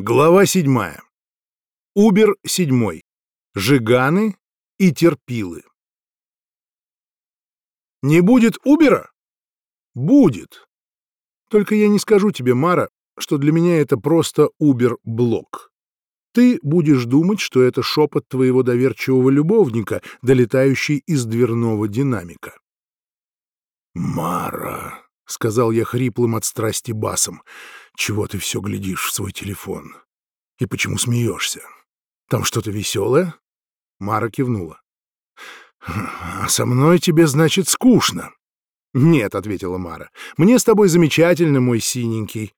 Глава седьмая. Убер седьмой. Жиганы и терпилы. Не будет Убера? Будет. Только я не скажу тебе, Мара, что для меня это просто Убер-блок. Ты будешь думать, что это шепот твоего доверчивого любовника, долетающий из дверного динамика. «Мара», — сказал я хриплым от страсти басом, — «чего ты все глядишь в свой телефон? И почему смеешься? Там что-то веселое?» Мара кивнула. «А со мной тебе, значит, скучно?» «Нет», — ответила Мара, — «мне с тобой замечательно, мой синенький».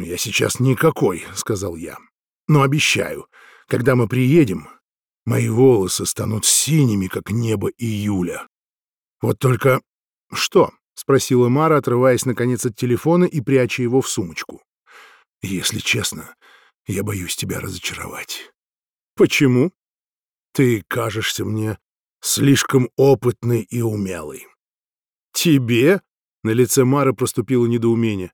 «Я сейчас никакой», — сказал я. «Но обещаю, когда мы приедем, мои волосы станут синими, как небо июля. Вот только «Что?» — спросила Мара, отрываясь, наконец, от телефона и пряча его в сумочку. «Если честно, я боюсь тебя разочаровать». «Почему?» «Ты кажешься мне слишком опытный и умелый». «Тебе?» — на лице Мары проступило недоумение.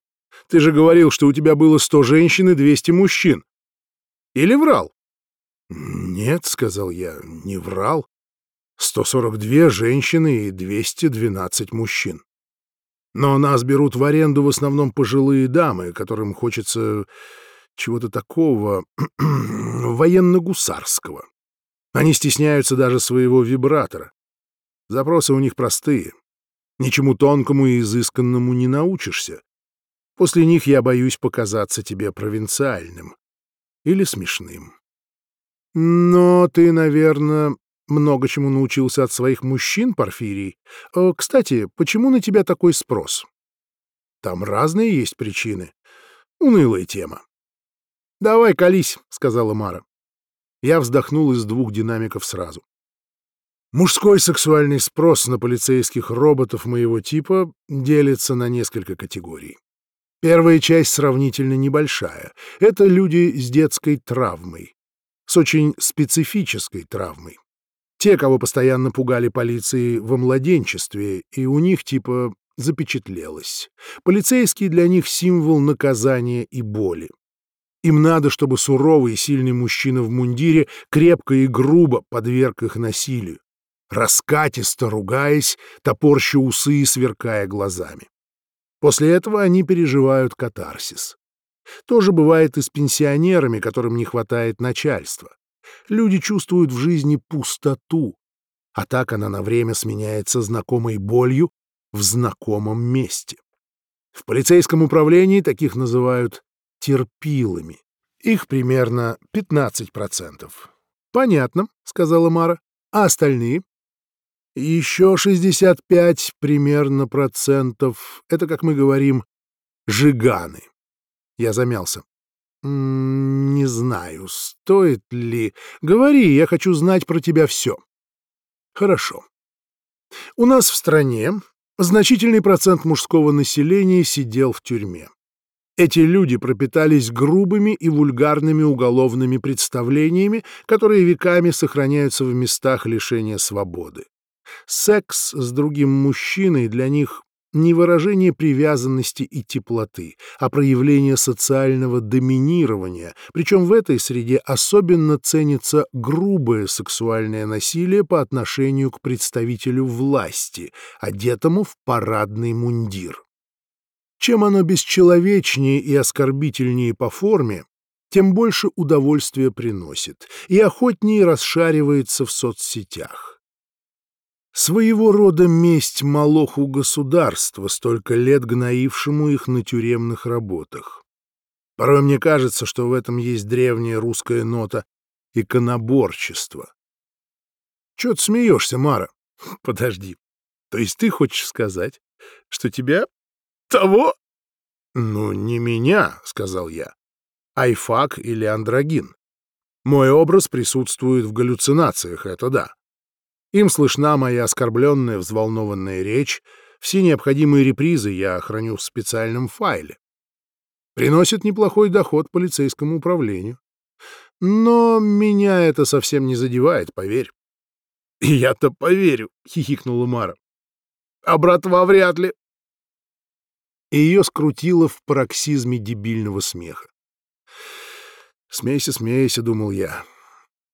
«Ты же говорил, что у тебя было сто женщин и двести мужчин. Или врал?» «Нет», — сказал я, — «не врал. 142 женщины и 212 мужчин. Но нас берут в аренду в основном пожилые дамы, которым хочется чего-то такого военно-гусарского. Они стесняются даже своего вибратора. Запросы у них простые. Ничему тонкому и изысканному не научишься. После них я боюсь показаться тебе провинциальным или смешным. Но ты, наверное, много чему научился от своих мужчин, Порфирий. Э, кстати, почему на тебя такой спрос? Там разные есть причины. Унылая тема. «Давай, колись», — сказала Мара. Я вздохнул из двух динамиков сразу. Мужской сексуальный спрос на полицейских роботов моего типа делится на несколько категорий. Первая часть сравнительно небольшая. Это люди с детской травмой, с очень специфической травмой. Те, кого постоянно пугали полиции во младенчестве, и у них типа запечатлелось. Полицейский для них символ наказания и боли. Им надо, чтобы суровый и сильный мужчина в мундире крепко и грубо подверг их насилию, раскатисто ругаясь, топорща усы и сверкая глазами. После этого они переживают катарсис. То же бывает и с пенсионерами, которым не хватает начальства. Люди чувствуют в жизни пустоту, а так она на время сменяется знакомой болью в знакомом месте. В полицейском управлении таких называют терпилами. Их примерно 15%. «Понятно», — сказала Мара. «А остальные?» «Еще 65 примерно процентов. Это, как мы говорим, жиганы». Я замялся. «Не знаю, стоит ли. Говори, я хочу знать про тебя все». «Хорошо. У нас в стране значительный процент мужского населения сидел в тюрьме. Эти люди пропитались грубыми и вульгарными уголовными представлениями, которые веками сохраняются в местах лишения свободы. Секс с другим мужчиной для них не выражение привязанности и теплоты, а проявление социального доминирования, причем в этой среде особенно ценится грубое сексуальное насилие по отношению к представителю власти, одетому в парадный мундир. Чем оно бесчеловечнее и оскорбительнее по форме, тем больше удовольствия приносит и охотнее расшаривается в соцсетях. Своего рода месть молоху государства, столько лет гноившему их на тюремных работах. Порой мне кажется, что в этом есть древняя русская нота иконоборчества. Чего ты смеешься, Мара? Подожди. То есть ты хочешь сказать, что тебя того? Ну, не меня, сказал я. Айфак или андрогин. Мой образ присутствует в галлюцинациях, это да. Им слышна моя оскорбленная, взволнованная речь. Все необходимые репризы я храню в специальном файле. Приносит неплохой доход полицейскому управлению. Но меня это совсем не задевает, поверь. — Я-то поверю, — хихикнула Мара. — А братва вряд ли. И ее скрутило в пароксизме дебильного смеха. Смейся, смейся, думал я.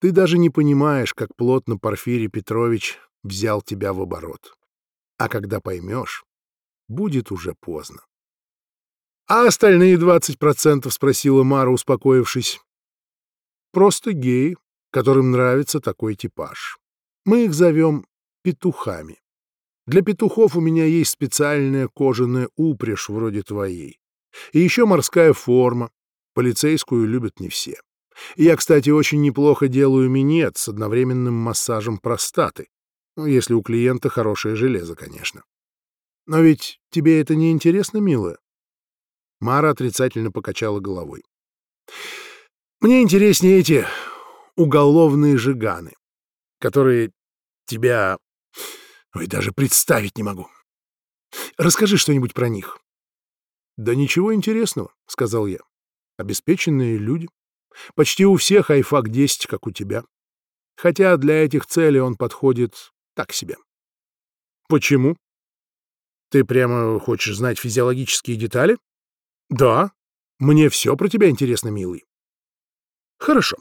Ты даже не понимаешь, как плотно Порфирий Петрович взял тебя в оборот. А когда поймешь, будет уже поздно. — А остальные двадцать процентов? — спросила Мара, успокоившись. — Просто геи, которым нравится такой типаж. Мы их зовем петухами. Для петухов у меня есть специальная кожаная упряжь вроде твоей. И еще морская форма. Полицейскую любят не все. Я, кстати, очень неплохо делаю минет с одновременным массажем простаты. Ну, если у клиента хорошее железо, конечно. Но ведь тебе это не интересно, милая? Мара отрицательно покачала головой. Мне интереснее эти уголовные жиганы, которые тебя... Ой, даже представить не могу. Расскажи что-нибудь про них. — Да ничего интересного, — сказал я. Обеспеченные люди. Почти у всех айфак-10, как у тебя. Хотя для этих целей он подходит так себе. Почему? Ты прямо хочешь знать физиологические детали? Да. Мне все про тебя интересно, милый. Хорошо.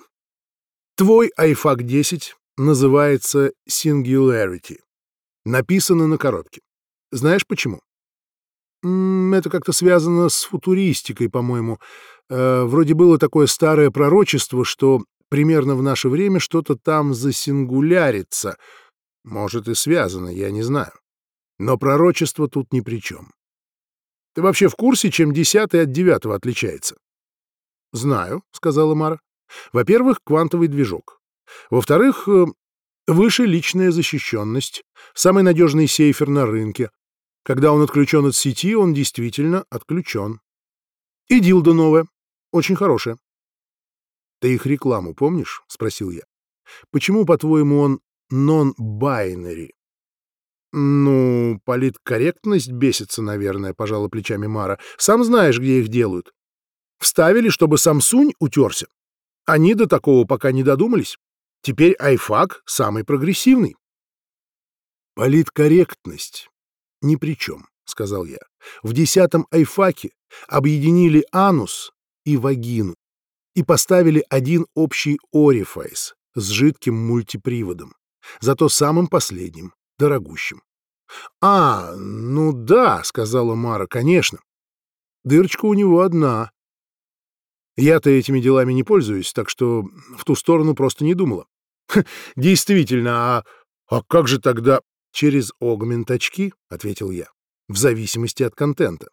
Твой iFAC-10 называется Singularity. Написано на коробке. Знаешь почему? Это как-то связано с футуристикой, по-моему. Э, вроде было такое старое пророчество, что примерно в наше время что-то там засингулярится. Может, и связано, я не знаю. Но пророчество тут ни при чем. Ты вообще в курсе, чем десятый от девятого отличается? — Знаю, — сказала Мара. — Во-первых, квантовый движок. Во-вторых, э, выше личная защищенность, самый надежный сейфер на рынке, когда он отключен от сети, он действительно отключен. И дилда новая, очень хорошая. Ты их рекламу помнишь? — спросил я. Почему, по-твоему, он нон-байнери? Ну, политкорректность бесится, наверное, — пожала плечами Мара. Сам знаешь, где их делают. Вставили, чтобы Самсунь утерся. Они до такого пока не додумались. Теперь айфак самый прогрессивный. Политкорректность ни при чем, — сказал я. В десятом айфаке объединили анус и вагину и поставили один общий орифайс с жидким мультиприводом, зато самым последним, дорогущим. — А, ну да, — сказала Мара, — конечно. Дырочка у него одна. Я-то этими делами не пользуюсь, так что в ту сторону просто не думала. — Действительно, а, а как же тогда... «Через огмент-очки», — ответил я, — «в зависимости от контента.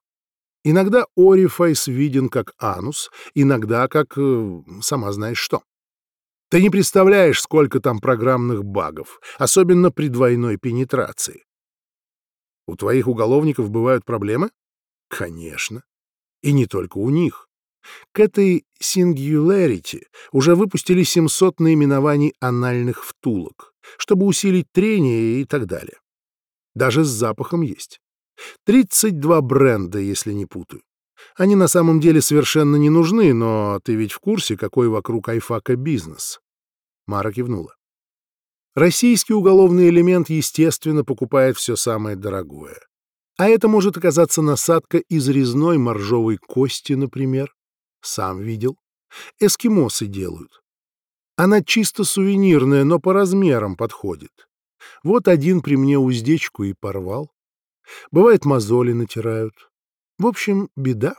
Иногда орифайс виден как анус, иногда как... Э, сама знаешь что. Ты не представляешь, сколько там программных багов, особенно при двойной пенетрации. У твоих уголовников бывают проблемы? Конечно. И не только у них. К этой Singularity уже выпустили 700 наименований анальных втулок, чтобы усилить трение и так далее. Даже с запахом есть. 32 бренда, если не путаю. Они на самом деле совершенно не нужны, но ты ведь в курсе, какой вокруг айфака бизнес. Мара кивнула. Российский уголовный элемент, естественно, покупает все самое дорогое. А это может оказаться насадка из резной моржовой кости, например. Сам видел. Эскимосы делают. Она чисто сувенирная, но по размерам подходит. Вот один при мне уздечку и порвал. Бывает, мозоли натирают. В общем, беда.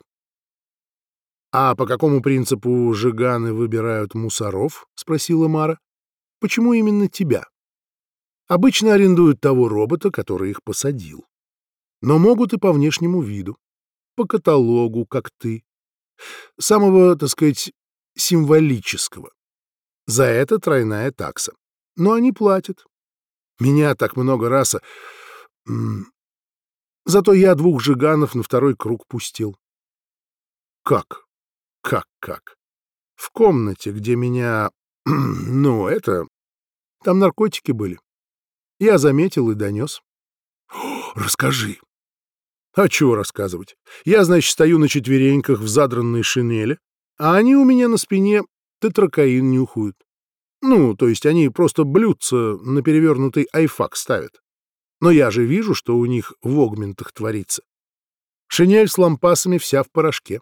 — А по какому принципу жиганы выбирают мусоров? — спросила Мара. — Почему именно тебя? Обычно арендуют того робота, который их посадил. Но могут и по внешнему виду, по каталогу, как ты. Самого, так сказать, символического. За это тройная такса. Но они платят. Меня так много раз... Зато я двух жиганов на второй круг пустил. Как? Как, как? В комнате, где меня... Ну, это... Там наркотики были. Я заметил и донес. Расскажи. А чего рассказывать? Я, значит, стою на четвереньках в задранной шинели, а они у меня на спине тетракаин нюхают. Ну, то есть они просто блюдца на перевернутый айфак ставят. Но я же вижу, что у них в огментах творится. Шинель с лампасами вся в порошке.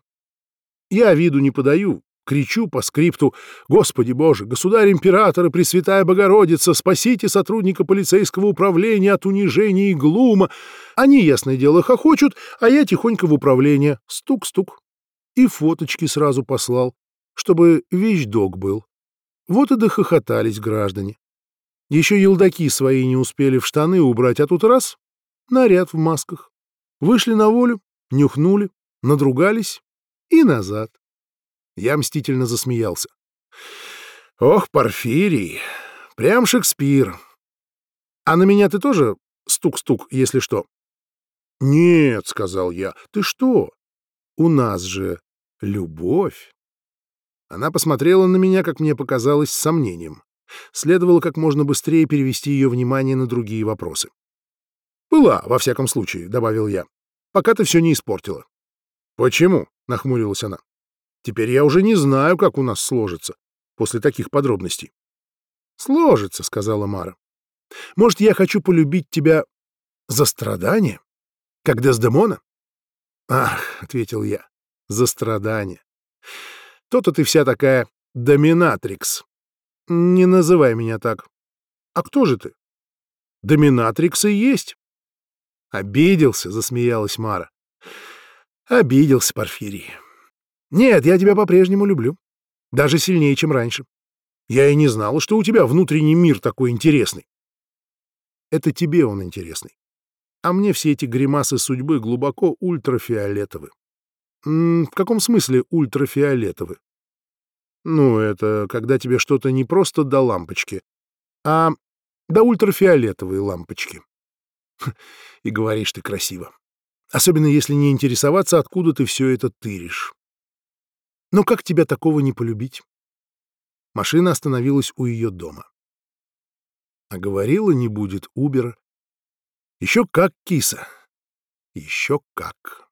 Я виду не подаю, Кричу по скрипту «Господи Боже, Государь-император и Пресвятая Богородица, спасите сотрудника полицейского управления от унижения и глума!» Они, ясное дело, хохочут, а я тихонько в управление. Стук-стук. И фоточки сразу послал, чтобы вещдок был. Вот и дохохотались граждане. Еще елдаки свои не успели в штаны убрать, а тут раз — наряд в масках. Вышли на волю, нюхнули, надругались и назад. Я мстительно засмеялся. Ох, Порфирий, прям Шекспир. А на меня ты тоже стук-стук, если что? Нет, сказал я, ты что? У нас же любовь. Она посмотрела на меня, как мне показалось, с сомнением. Следовало как можно быстрее перевести ее внимание на другие вопросы. «Была, во всяком случае», — добавил я, — «пока ты все не испортила». «Почему?» — нахмурилась она. «Теперь я уже не знаю, как у нас сложится после таких подробностей». «Сложится», — сказала Мара. «Может, я хочу полюбить тебя за страдания, как Дездемона?» «Ах», — ответил я, — «за страдания. То-то ты вся такая доминатрикс. Не называй меня так. А кто же ты? Доминатрикс и есть. Обиделся, засмеялась Мара. Обиделся, Порфирий. Нет, я тебя по-прежнему люблю. Даже сильнее, чем раньше. Я и не знала, что у тебя внутренний мир такой интересный. Это тебе он интересный. А мне все эти гримасы судьбы глубоко ультрафиолетовы. В каком смысле ультрафиолетовы? Ну, это когда тебе что-то не просто до лампочки, а до ультрафиолетовой лампочки. И говоришь ты красиво. Особенно если не интересоваться, откуда ты все это тыришь. Но как тебя такого не полюбить? Машина остановилась у ее дома. А говорила, не будет Убера. Еще как, киса. Еще как.